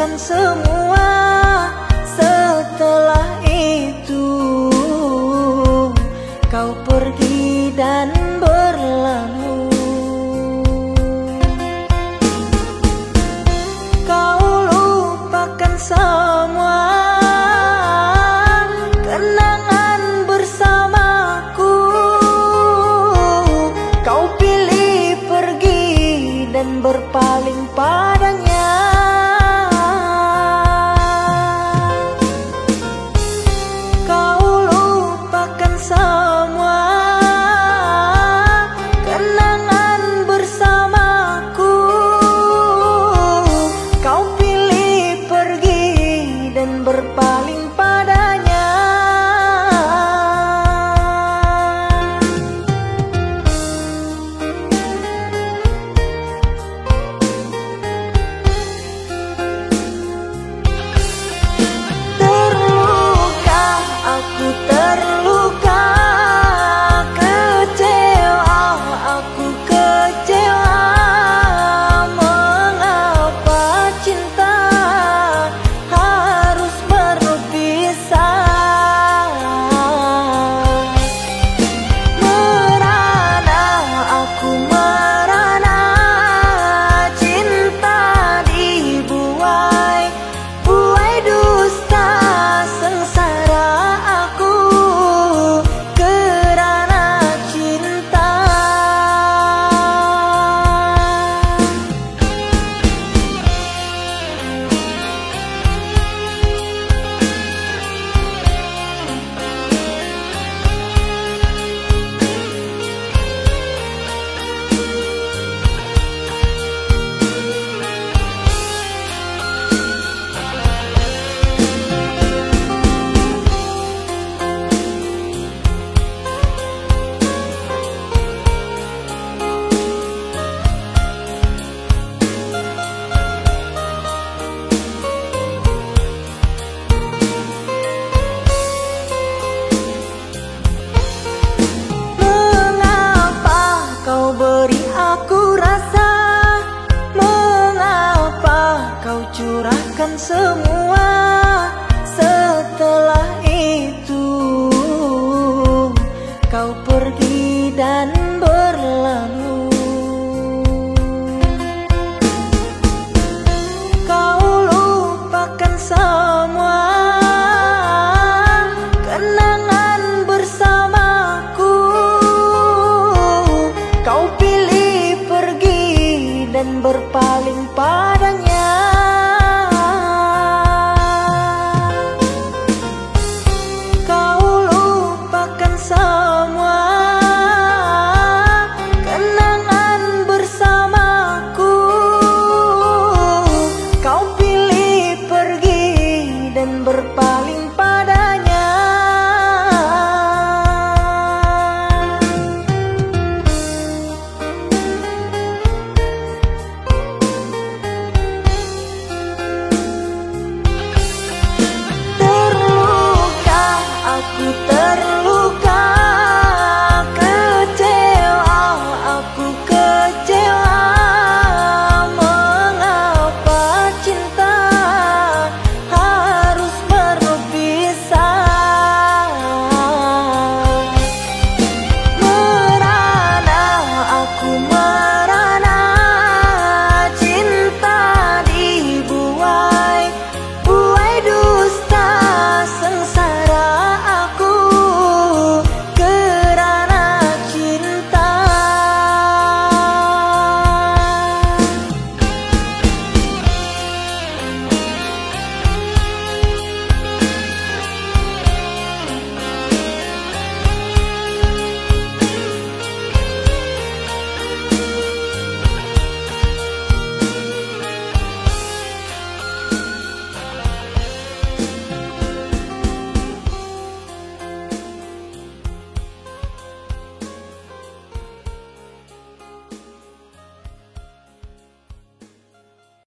lupakan semua pergi dan berlalu. Kau lupakan semua Kenangan bersamaku. Kau pilih pergi dan berpaling padanya. terlalu